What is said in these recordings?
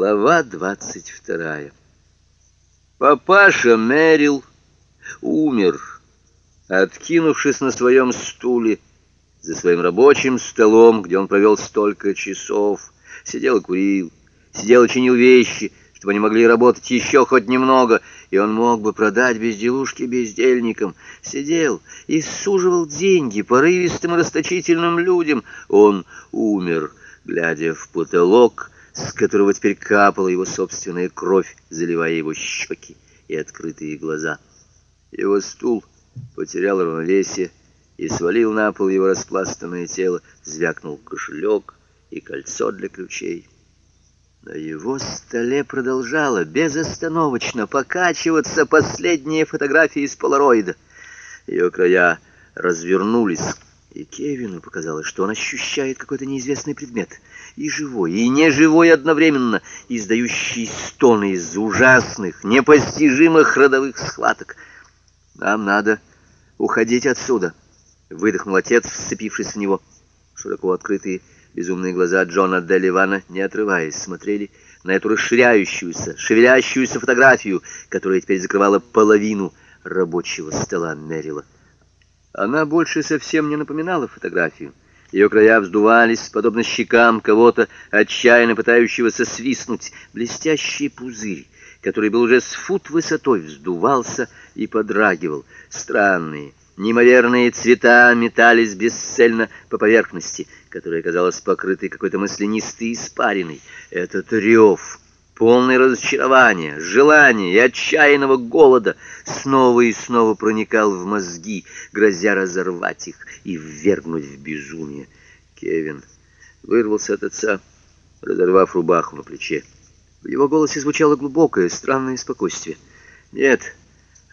Глава двадцать вторая. Папаша Мэрил умер, откинувшись на своем стуле за своим рабочим столом, где он провел столько часов, сидел и курил, сидел и чинил вещи, чтобы они могли работать еще хоть немного, и он мог бы продать безделушки бездельникам. Сидел и суживал деньги порывистым и расточительным людям. Он умер, глядя в потолок, с которого теперь капала его собственная кровь, заливая его щеки и открытые глаза. Его стул потерял равновесие и свалил на пол его распластанное тело, звякнул кошелек и кольцо для ключей. На его столе продолжала безостановочно покачиваться последняя фотография из полароида. Ее края развернулись, и Кевину показалось, что он ощущает какой-то неизвестный предмет, и живой, и неживой одновременно, издающий стоны из ужасных, непостижимых родовых схваток. «Нам надо уходить отсюда», — выдохнул отец, вцепившись в него. Широко открытые безумные глаза Джона Деливана, не отрываясь, смотрели на эту расширяющуюся, шевелящуюся фотографию, которая теперь закрывала половину рабочего стола Мерила. Она больше совсем не напоминала фотографию. Ее края вздувались, подобно щекам кого-то, отчаянно пытающегося свистнуть. Блестящий пузырь, который был уже с фут высотой, вздувался и подрагивал. Странные, неимоверные цвета метались бесцельно по поверхности, которая казалась покрытой какой-то маслянистой испариной. Этот рев полный разочарования, желания и отчаянного голода, снова и снова проникал в мозги, грозя разорвать их и ввергнуть в безумие. Кевин вырвался от отца, разорвав рубаху на плече. В его голосе звучало глубокое, странное спокойствие. «Нет,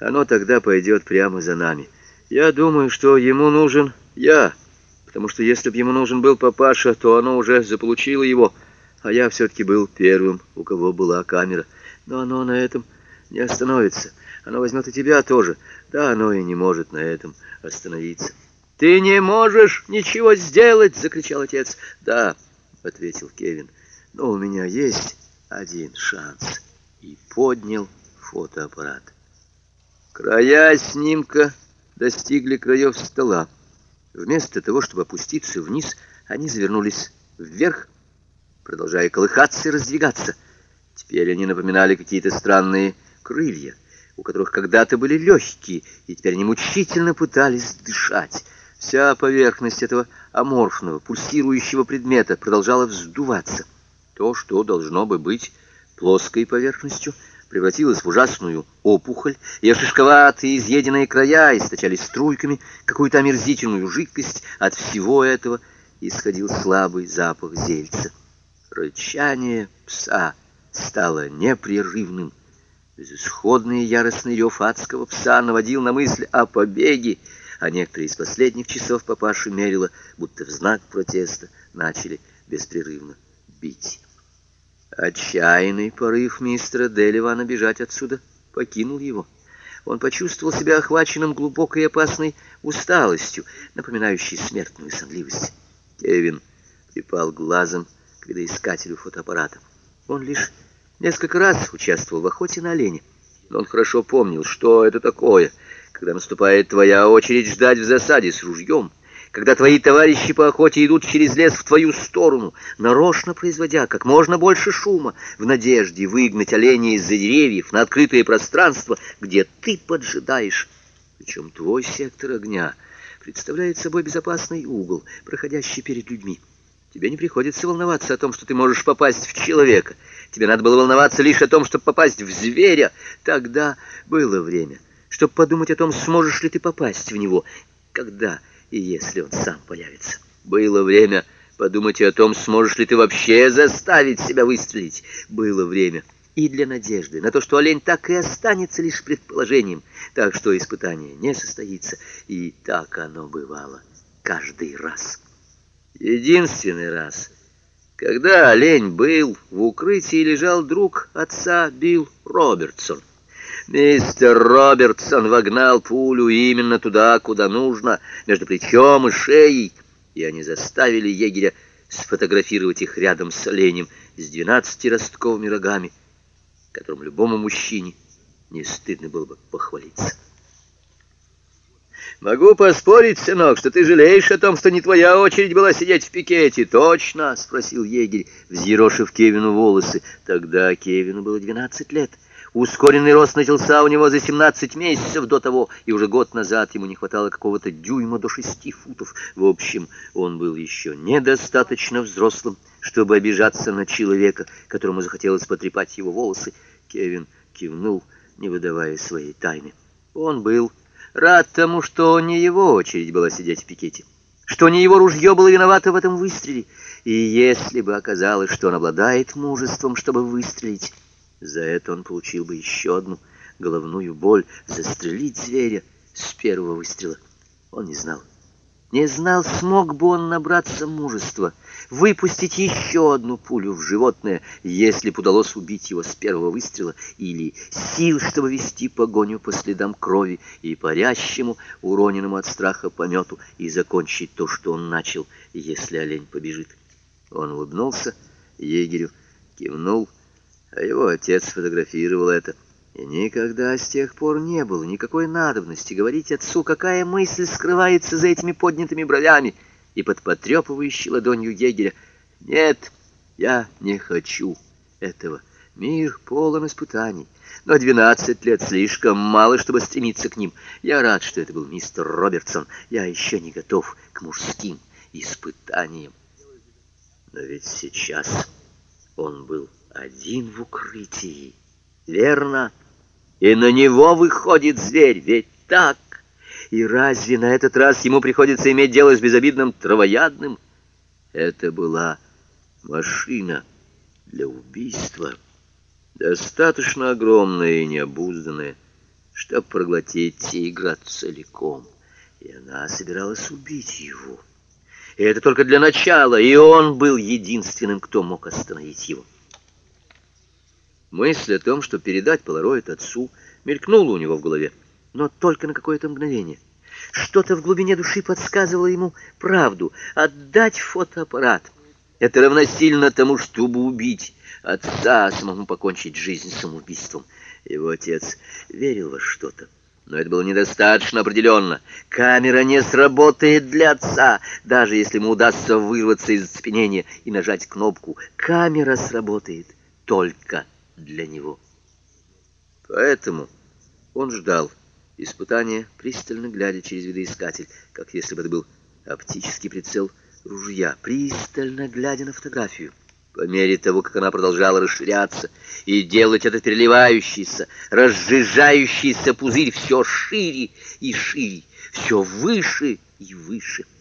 оно тогда пойдет прямо за нами. Я думаю, что ему нужен я, потому что если бы ему нужен был папаша, то оно уже заполучило его» а я все-таки был первым, у кого была камера. Но оно на этом не остановится. Оно возьмет и тебя тоже. Да, оно и не может на этом остановиться. «Ты не можешь ничего сделать!» — закричал отец. «Да», — ответил Кевин, — «но у меня есть один шанс». И поднял фотоаппарат. Края снимка достигли краев стола. Вместо того, чтобы опуститься вниз, они завернулись вверх, продолжая колыхаться и раздвигаться. Теперь они напоминали какие-то странные крылья, у которых когда-то были легкие, и теперь они мучительно пытались дышать. Вся поверхность этого аморфного, пульсирующего предмета продолжала вздуваться. То, что должно бы быть плоской поверхностью, превратилось в ужасную опухоль, и шишковатые изъеденные края источали струйками какую-то омерзительную жидкость. От всего этого исходил слабый запах зельца. Рычание пса стало непрерывным. Безысходный яростный рев адского пса наводил на мысль о побеге, а некоторые из последних часов папаши мерила, будто в знак протеста начали беспрерывно бить. Отчаянный порыв мистера Деливана бежать отсюда покинул его. Он почувствовал себя охваченным глубокой и опасной усталостью, напоминающей смертную сонливость. Кевин припал глазом к видоискателю фотоаппарата. Он лишь несколько раз участвовал в охоте на оленя, но он хорошо помнил, что это такое, когда наступает твоя очередь ждать в засаде с ружьем, когда твои товарищи по охоте идут через лес в твою сторону, нарочно производя как можно больше шума, в надежде выгнать оленя из-за деревьев на открытое пространство, где ты поджидаешь. Причем твой сектор огня представляет собой безопасный угол, проходящий перед людьми. Тебе не приходится волноваться о том, что ты можешь попасть в человека. Тебе надо было волноваться лишь о том, чтобы попасть в зверя. Тогда было время, чтобы подумать о том, сможешь ли ты попасть в него, когда и если он сам появится. Было время подумать о том, сможешь ли ты вообще заставить себя выстрелить. Было время и для надежды на то, что олень так и останется лишь предположением, так что испытание не состоится. И так оно бывало каждый раз. Единственный раз, когда олень был, в укрытии лежал друг отца Билл Робертсон. Мистер Робертсон вогнал пулю именно туда, куда нужно, между плечом и шеей, и они заставили егеря сфотографировать их рядом с оленем, с двенадцати ростковыми рогами, которым любому мужчине не стыдно было бы похвалиться. «Могу поспорить, сынок, что ты жалеешь о том, что не твоя очередь была сидеть в пикете. Точно?» — спросил егерь, взъерошив Кевину волосы. Тогда Кевину было двенадцать лет. Ускоренный рост начался у него за 17 месяцев до того, и уже год назад ему не хватало какого-то дюйма до шести футов. В общем, он был еще недостаточно взрослым, чтобы обижаться на человека, которому захотелось потрепать его волосы. Кевин кивнул, не выдавая своей тайны. Он был рад тому, что не его очередь была сидеть в пикете, что не его ружье было виновато в этом выстреле, и если бы оказалось, что он обладает мужеством, чтобы выстрелить, за это он получил бы еще одну головную боль застрелить зверя с первого выстрела. Он не знал. Не знал, смог бы он набраться мужества, выпустить еще одну пулю в животное, если б удалось убить его с первого выстрела, или сил, чтобы вести погоню по следам крови и парящему, уроненному от страха помету, и закончить то, что он начал, если олень побежит. Он улыбнулся егерю, кивнул, а его отец сфотографировал это. Никогда с тех пор не было никакой надобности говорить отцу, какая мысль скрывается за этими поднятыми бровями и под потрепывающей ладонью егеря. Нет, я не хочу этого. Мир полон испытаний, но двенадцать лет слишком мало, чтобы стремиться к ним. Я рад, что это был мистер Робертсон. Я еще не готов к мужским испытаниям. Но ведь сейчас он был один в укрытии. Верно? И на него выходит зверь, ведь так? И разве на этот раз ему приходится иметь дело с безобидным травоядным? Это была машина для убийства, достаточно огромная и необузданная, чтобы проглотить тигра целиком. И она собиралась убить его. И это только для начала, и он был единственным, кто мог остановить его. Мысль о том, что передать полароид отцу, мелькнула у него в голове, но только на какое-то мгновение. Что-то в глубине души подсказывало ему правду. Отдать фотоаппарат — это равносильно тому, чтобы убить отца, а самому покончить жизнь самоубийством. Его отец верил во что-то. Но это было недостаточно определенно. Камера не сработает для отца, даже если ему удастся вырваться из оцепенения и нажать кнопку. Камера сработает только для него. Поэтому он ждал испытания, пристально глядя через видоискатель, как если бы это был оптический прицел ружья, пристально глядя на фотографию. По мере того, как она продолжала расширяться и делать этот переливающийся, разжижающийся пузырь все шире и шире, все выше и выше —